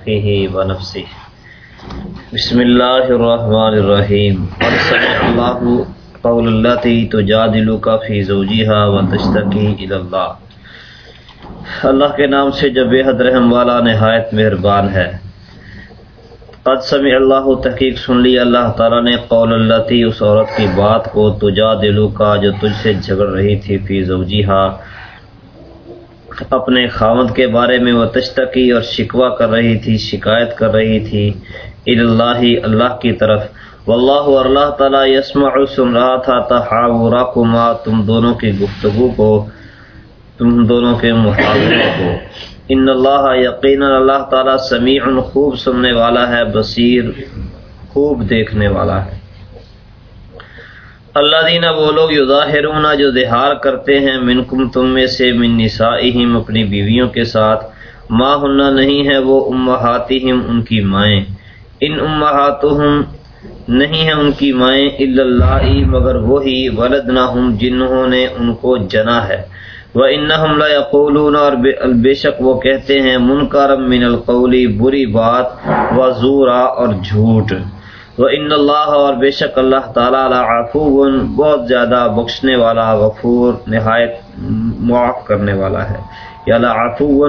نفخه ونفسه. بسم الله الرحمن الرحيم قد سمع الله قول التي تجادلك في زوجها وتشتكي الى الله اللہ کے نام سے جو بے حد رحم والا نہایت مہربان ہے. قد سمع اللہ تحقیق سن لی. اللہ تعالیٰ نے قول اللہ تھی اس عورت کی بات کو تجا جو تجھ سے جھگڑ رہی تھی فی زوجیہا اپنے خامد کے بارے میں وہ تشتقی اور شکوہ کر رہی تھی، شکایت کر رہی تھی اللہ اللہ کی طرف۔ واللہ اور اللہ تعالیٰ یسمع سن رہا تھا تحاورکما، تم دونوں کی گفتگو کو، تم دونوں کے محاورے کو۔ ان اللہ یقینا، اللہ تعالیٰ سمیع خوب سننے والا ہے، بصیر، خوب دیکھنے والا ہے۔ اللہ دینا وہ لوگ یظاہرون جو دہار کرتے ہیں منکم تم میں سے من نسائہم اپنی بیویوں کے ساتھ۔ ما ہننا نہیں ہے وہ امہاتہم ان کی مائیں۔ ان امہاتہم نہیں ہیں ان کی مائیں اللہ مگر وہی ولدنہم جنہوں نے ان کو جنا ہے۔ وہ انہم لا یقولون اور بے شک وہ کہتے ہیں منکرم من القولی بری بات و زورا اور جھوٹ۔ وہ ان اللہ اور بے شک اللہ تعالیٰ عفو بہت زیادہ بخشنے والا، غفور، نہایت معاف کرنے والا ہے۔ یا عفو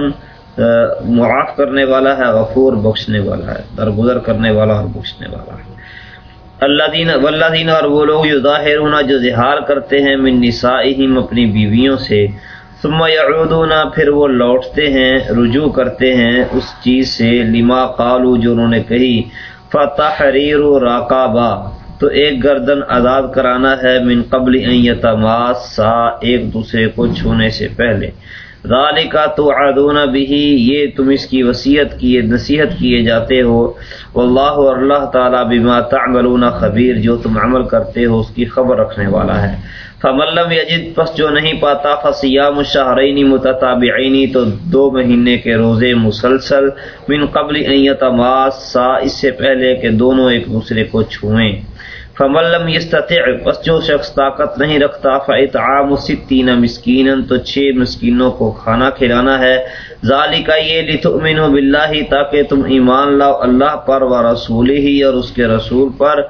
معاف کرنے والا ہے، غفور بخشنے والا ہے، درگزر کرنے والا اور بخشنے والا ہے۔ اللہ دین واللہ دین اور وہ لوگ ظاہر ہونا جو اظہار کرتے ہیں، من نسائہم اپنی بیویوں سے، ثم یعودون، پھر وہ لوٹتے ہیں، رجوع کرتے ہیں اس چیز سے، لما قالو جو انہوں نے کہی۔ فتحریر راقابا، تو ایک گردن آزاد کرانا ہے، من قبل یتماسا، ایک دوسرے کو چھونے سے پہلے۔ ذالکا تو عدون بھی یہ تم اس کی وصیت کیے، نصیحت کیے جاتے ہو۔ واللہ اور اللہ تعالیٰ بما تعملون خبیر، جو تم عمل کرتے ہو، اس کی خبر رکھنے والا ہے۔ فملم یجد، پس جو نہیں پاتا فسیام شہرینی متتابعینی تو دو مہینے کے روزے مسلسل، من قبل ایتماسا اس سے پہلے کہ دونوں ایک دوسرے کو چھوئیں۔ فملم یستطع پس جو شخص طاقت نہیں رکھتا، فاطعام ستین مسکینا تو چھ مسکینوں کو کھانا کھلانا ہے۔ ذالک یہ لتؤمنوا باللہ، تاکہ تم ایمان لاؤ اللہ پر و رسولہ اور اس کے رسول پر۔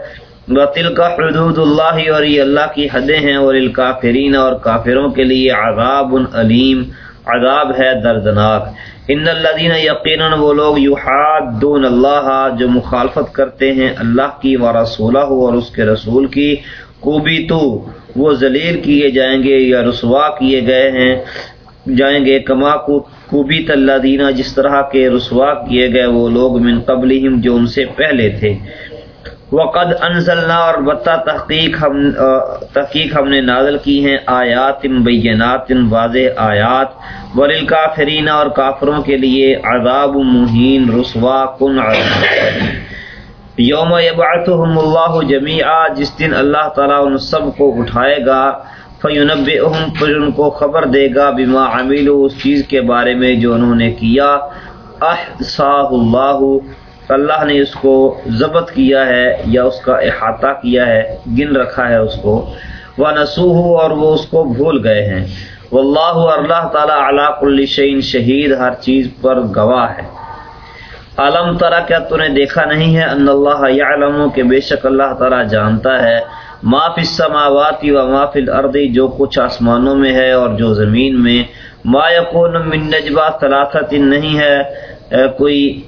بطل کا حدود اللہ، اور یہ اللہ کی حدیں ہیں۔ اور الکافرین اور کافروں کے لیے عذاب علیم، عذاب ہے دردناک۔ ان الذين یقیناً وہ لوگ یحادون اللہ، جو مخالفت کرتے ہیں اللہ کی و رسولہ اور اس کے رسول کی۔ کوبی تو وہ ذلیل کیے جائیں گے یا رسوا کیے گئے ہیں، جائیں گے کما کو۔ کوبی اللہ دینا جس طرح کے رسوا کیے گئے وہ لوگ من قبلہم جو ان سے پہلے تھے۔ وقد انزلنا اور بتا تحقیق ہم تحقیق ہم نے نازل کی ہیں آیات بینات، واضح آیات۔ ولیل کافرین اور کافروں کے لیے عذاب مہین، رسوا، کن یوم یبعثهم اللہ جمیعا، جس دن اللہ تعالیٰ ان سب کو اٹھائے گا، فینبئہم، پھر ان کو خبر دے گا بما عملو اس چیز کے بارے میں جو انہوں نے کیا۔ احصاہ اللہ اللہ نے اس کو ضبط کیا ہے یا اس کا احاطہ کیا ہے، گن رکھا ہے اس کو۔ وہ نسوح اور وہ اس کو بھول گئے ہیں۔ واللہ اللہ تعالیٰ علا کل شعین شہید ہر چیز پر گواہ ہے۔ عالم طرح کیا تو نے دیکھا نہیں ہے؟ ان اللہ یعلم کہ بے شک اللہ تعالیٰ جانتا ہے۔ ما فی السماوات و ما فی الارض جو کچھ آسمانوں میں ہے اور جو زمین میں۔ ما یکون من نجبہ ثلاثت نہیں ہے کوئی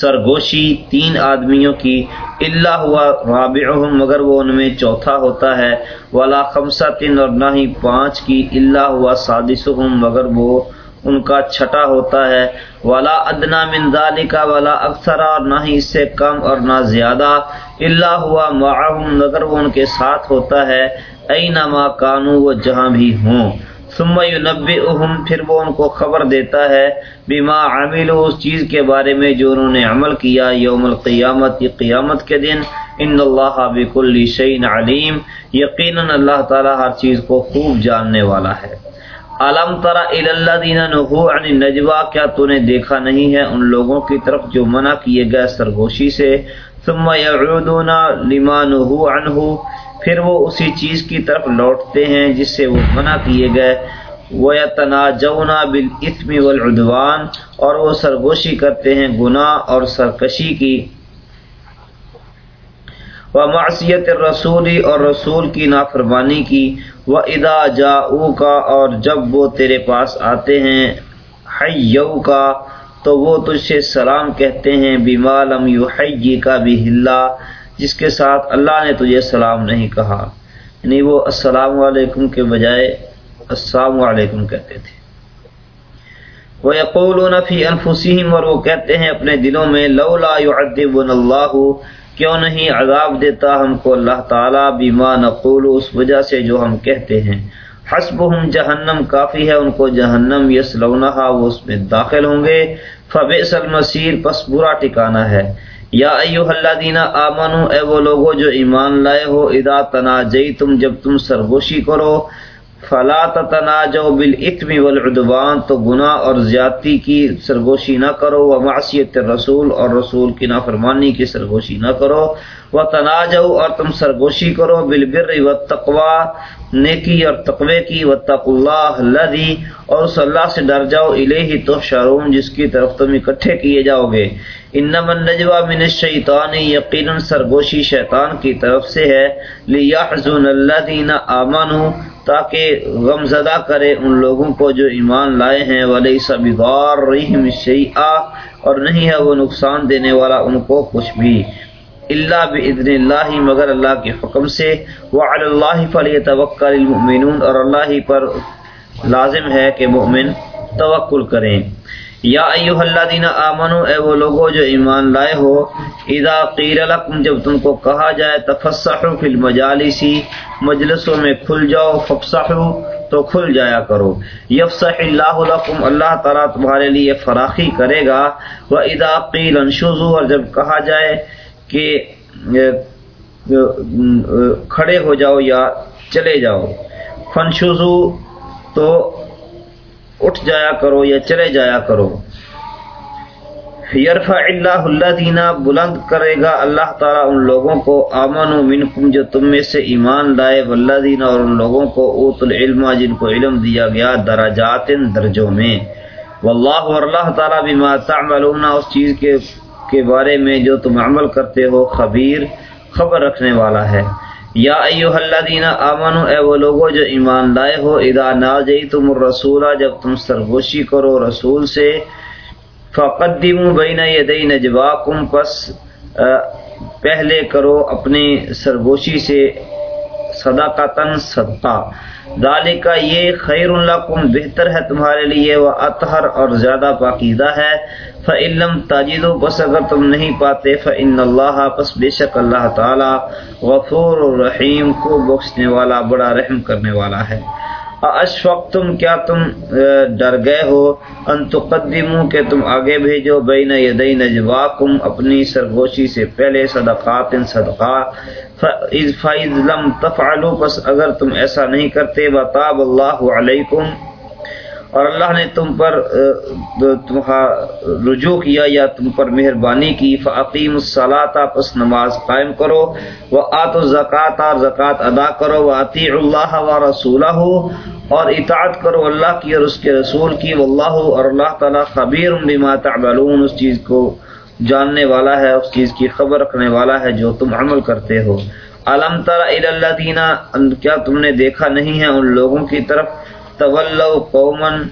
سرگوشی تین آدمیوں کی اللہ ہوا رابعہم، مگر وہ ان میں چوتھا ہوتا ہے۔ ولا خمسہ تین اور نہ ہی پانچ کی اللہ ہوا سادسہم، مگر وہ ان کا چھٹا ہوتا ہے۔ ولا ادنا من ذالک ولا اکثر اور نہ ہی اس سے کم اور نہ زیادہ۔ اللہ ہوا معہم مگر وہ ان کے ساتھ ہوتا ہے۔ اینما کانو وہ جہاں بھی ہوں۔ ثم ينبئهم، پھر وہ ان کو خبر دیتا ہے بما عملوا، اس چیز کے بارے میں جو انہوں نے عمل کیا یوم القیامت قیامت کے دن۔ ان اللہ بكل شيء علیم، یقینا اللہ تعالی ہر چیز کو خوب جاننے والا ہے۔ علم ترى الى الذين نهوا عن النجوى کیا تو نے دیکھا نہیں ہے ان لوگوں کی طرف جو منع کیے گئے سرگوشی سے؟ ثم يعودون لما نهوا عنه پھر وہ اسی چیز کی طرف لوٹتے ہیں جس سے وہ منع کیے گئے۔ وہ تناجونا بالاسم والعدوان اور وہ سرگوشی کرتے ہیں گناہ اور سرکشی کی۔ وہ معصیت رسولی اور رسول کی نافرمانی کی۔ وہ ادا جا کا اور جب وہ تیرے پاس آتے ہیں حیو کا تو وہ تجھ سے سلام کہتے ہیں بیمالم یو حی کا بھی ہلا جس کے ساتھ اللہ نے تجھے سلام نہیں کہا یعنی وہ السلام علیکم کے بجائے السلام علیکم کہتے تھے۔ وہ یقول فی انفسیم اور وہ کہتے ہیں اپنے دلوں میں لولا يعذبنا اللہ کیوں نہیں عذاب دیتا ہم کو اللہ تعالیٰ؟ بیما نقول، اس وجہ سے جو ہم کہتے ہیں۔ حسب ہم جہنم کافی ہے، ان کو جہنم یس لونہا وہ اس میں داخل ہوں گے۔ فب المسیر پس برا ٹکانا ہے۔ یا ایو اللہ دینا آمنو، اے وہ لوگو جو ایمان لائے ہو ادا تنا تم جب تم سرگوشی کرو فلا تناجو بالعتم والعدوان، تو گناہ اور زیادتی کی سرگوشی نہ کرو و معصیت رسول اور رسول کی نافرمانی کی سرگوشی نہ کرو۔ و تناجو اور تم سرگوشی کرو، بالبر و تقوا نیکی اور تقوی کی و تق اللہ لدی اور اس اللہ سے ڈر جاؤ الہی تو شارون جس کی طرف تم اکٹھے کیے جاؤ گے۔ انم النجوا من الشیطان یقینا سرگوشی شیطان کی طرف سے ہے۔ لیحزن الذین آمنوا تاکہ غم زدہ کرے ان لوگوں کو جو ایمان لائے ہیں ولی سبار رحم شیعہ اور نہیں ہے وہ نقصان دینے والا ان کو کچھ بھی۔ اللہ بزن اللہ مگر اللہ کے حکم سے۔ وہ اللہ فلی توکل المؤمنون۔ اور اللہ ہی پر لازم ہے کہ مؤمن توکل کریں۔ یا ایوہ اللہ دینا آمنو، اے وہ لوگو جو ایمان لائے ہو، اذا قیر لکم، جب تم کو کہا جائے، تفسحو فی المجالسی مجلسوں میں کھل جاؤ، ففسحو، تو کھل جایا کرو۔ یفسح اللہ لکم، اللہ تعالیٰ تمہارے لیے فراخی کرے گا۔ و اذا قیل انشوزو اور جب کہا جائے کہ کھڑے ہو جاؤ یا چلے جاؤ۔ فنشوزو تو اٹھ جایا کرو یا چلے جایا کرو۔ یرفع اللہ اللہ دینا بلند کرے گا اللہ تعالیٰ ان لوگوں کو امن و منکم جو تم میں سے ایمان لائے واللہ دینا اور ان لوگوں کو اوت العلم، جن کو علم دیا گیا دراجات درجوں میں۔ واللہ اور اللہ تعالیٰ بما تعملون، اس چیز کے کے بارے میں جو تم عمل کرتے ہو، خبیر، خبر رکھنے والا ہے۔ یا ایوہ الذین آمنو، اے وہ لوگو جو ایمان لائے ہو، اذا ناجیتم الرسولہ جب تم سرگوشی کرو رسول سے فقدموا بین یدی نجواکم پس پہلے کرو اپنی سرگوشی سے صدقتن صدقہ۔ کا یہ خیر القم بہتر ہے تمہارے لیے، وہ اطہر اور زیادہ پاکیزہ ہے۔ فعلم تاجد بس اگر تم نہیں پاتے فن اللہ پس بے شک اللہ تعالی غفور الرحیم کو بخشنے والا، بڑا رحم کرنے والا ہے۔ اشفق تم کیا تم ڈر گئے ہو؟ ان تقدمو کہ تم آگے بھیجو، بین یدی نجواکم، اپنی سرگوشی سے پہلے صدقات، صدقہ۔ فائز لم تفعلو پس اگر تم ایسا نہیں کرتے بتاب اللہ علیکم اور اللہ نے تم پر رجوع کیا یا تم پر مہربانی کی فعقیم الصلاطہ پس نماز قائم کرو وہ آت و زکوٰۃ اور زکوٰۃ ادا کرو وہ عطی اللہ و رسول اور اطاعت کرو اللہ کی اور اس کے رسول کی، واللہ اور اللہ تعالیٰ خبیر بما تعملون، اس چیز کو جاننے والا ہے، اس چیز کی خبر رکھنے والا ہے جو تم عمل کرتے ہو۔ علم تر اللہ دینا کیا تم نے دیکھا نہیں ہے ان لوگوں کی طرف؟ طلو قومن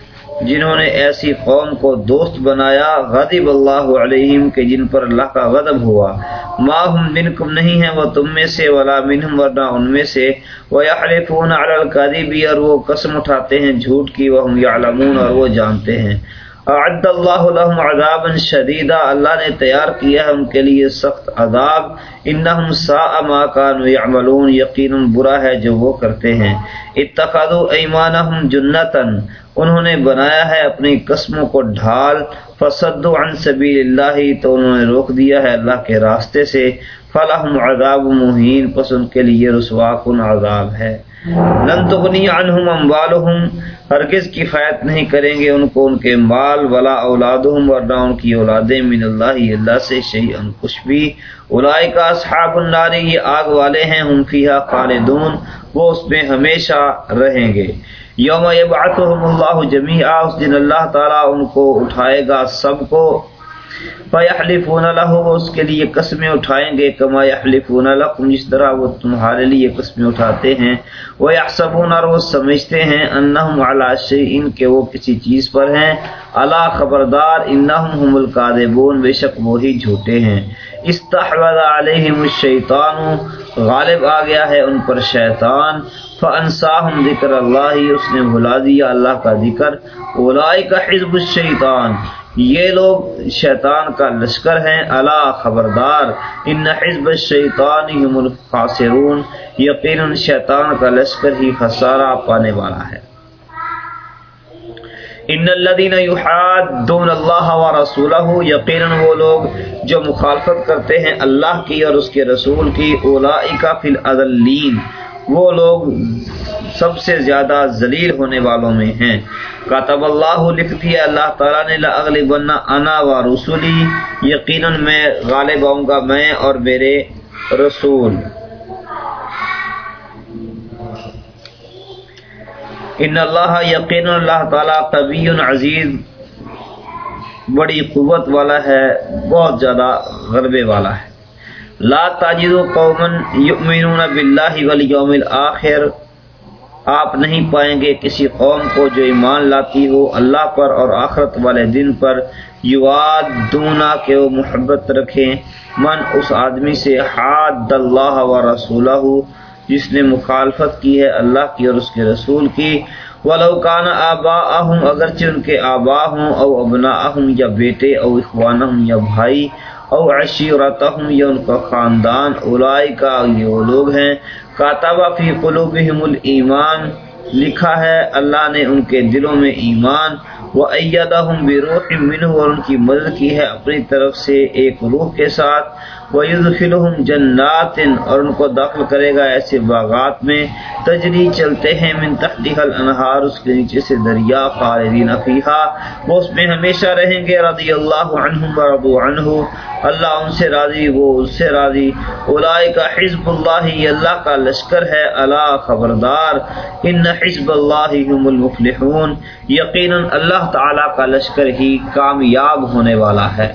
جنہوں نے ایسی قوم کو دوست بنایا، غضب اللہ علیہم کے جن پر اللہ کا غضب ہوا۔ ما ہم منکم نہیں ہیں، وہ تم میں سے، ولا منہم، ورنہ ان میں سے۔ ویحلفون علی القذب اور وہ قسم اٹھاتے ہیں جھوٹ کی وہم یعلمون اور وہ جانتے ہیں۔ اعد اللہ لهم عذابا شدیدا۔ اللہ نے تیار کیا ہے ان کے لیے سخت عذاب۔ انہم ساء ما كانوا يعملون یقینا برا ہے جو وہ کرتے ہیں۔ اتخذوا ایمانہم جنتا۔ انہوں نے بنایا ہے اپنی قسموں کو ڈھال۔ فصدوا عن سبیل اللہ تو انہوں نے روک دیا ہے اللہ کے راستے سے۔ فلہم عذاب مہین۔ پس ان کے لیے رسوا کن عذاب ہے۔ لن تغنی عنہم اموالہم، ہرگز کفایت نہیں کریں گے ان کو ان کے مال ولا اولادہم، ورنہ ان کی اولادیں من اللہ اللہ سے شیئن کچھ بھی۔ اولائک اصحاب النار، یہ آگ والے ہیں، ہم فیہا خالدون، وہ اس میں ہمیشہ رہیں گے۔ یوم یبعثہم اللہ جمیعا اس دن اللہ تعالیٰ ان کو اٹھائے گا سب کو۔ فَيَحْلِفُونَ لَهُ وہ اس کے لیے قسمیں اٹھائیں گے کما يَحْلِفُونَ لَكُمْ، جس طرح وہ تمہارے لیے قسمیں اٹھاتے ہیں۔ وَيَحْسَبُونَ، اور وہ سمجھتے ہیں، أَنَّهُمْ عَلَى شَيْءٍ، کہ وہ کسی چیز پر ہیں۔ الا خبردار انہم هم القاذبون بے شک وہی جھوٹے ہیں۔ استحوذ علیہم الشیطان غالب آ گیا ہے ان پر شیطان۔ فانساہم ذکر اللہ اس نے بھلا دیا اللہ کا ذکر۔ اولئک حزب الشیطان یہ لوگ شیطان کا لشکر ہیں۔ اللہ خبردار، ان حزب الشیطان هم الخاسرون۔ شیطان کا لشکر ہی خسارہ پانے والا ہے۔ ان الذين يحادون الله ورسوله یقینا وہ لوگ جو مخالفت کرتے ہیں اللہ کی اور اس کے رسول کی اولئک فی الاذلین وہ لوگ سب سے زیادہ ذلیل ہونے والوں میں ہیں۔ کاتب اللہ لکھ دیا اللہ تعالیٰ نے اگلی بننا انا و رسولی یقیناً میں غالب آؤں گا، میں اور میرے رسول۔ ان اللہ یقین، اللہ تعالیٰ طبی عزیز، بڑی قوت والا ہے، بہت زیادہ غربے والا ہے۔ لا تاجد قومن یؤمنون باللہ والیوم الاخر۔ آپ نہیں پائیں گے کسی قوم کو جو ایمان لاتی ہو اللہ پر اور آخرت والے دن پر۔ یواد دونا کہ وہ محبت رکھیں۔ من اس آدمی سے حاد اللہ و رسولہ، جس نے مخالفت کی ہے اللہ کی اور اس کے رسول کی۔ ولوکان آبا ہوں اگرچہ ان کے آبا ہوں، او ابنا ہوں یا بیٹے، او اخوان ہوں یا بھائی۔ او عشیرتہم یا ان کا خاندان اولائی کا یہ وہ لوگ ہیں، کاتبہ فی قلوبہم الایمان، لکھا ہے اللہ نے ان کے دلوں میں ایمان وہ ایدہم بروح منہ، اور ان کی مدد کی ہے اپنی طرف سے ایک روح کے ساتھ وَيُدْخِلُهُمْ جَنَّاتٍ، اور ان کو داخل کرے گا ایسے باغات میں۔ تجری چلتے ہیں من تحتها الانہار، اس کے نیچے سے دریا خالدین فیہا۔ وہ اس میں ہمیشہ رہیں گے، رضی اللہ عنہم ورضوا عنہ۔ اللہ ان سے راضی، وہ اس سے راضی۔ اولئک حزب اللہ اللہ کا لشکر ہے الا خبردار۔ ان حزب اللہ هم المفلحون۔ یقینا اللہ تعالی کا لشکر ہی کامیاب ہونے والا ہے۔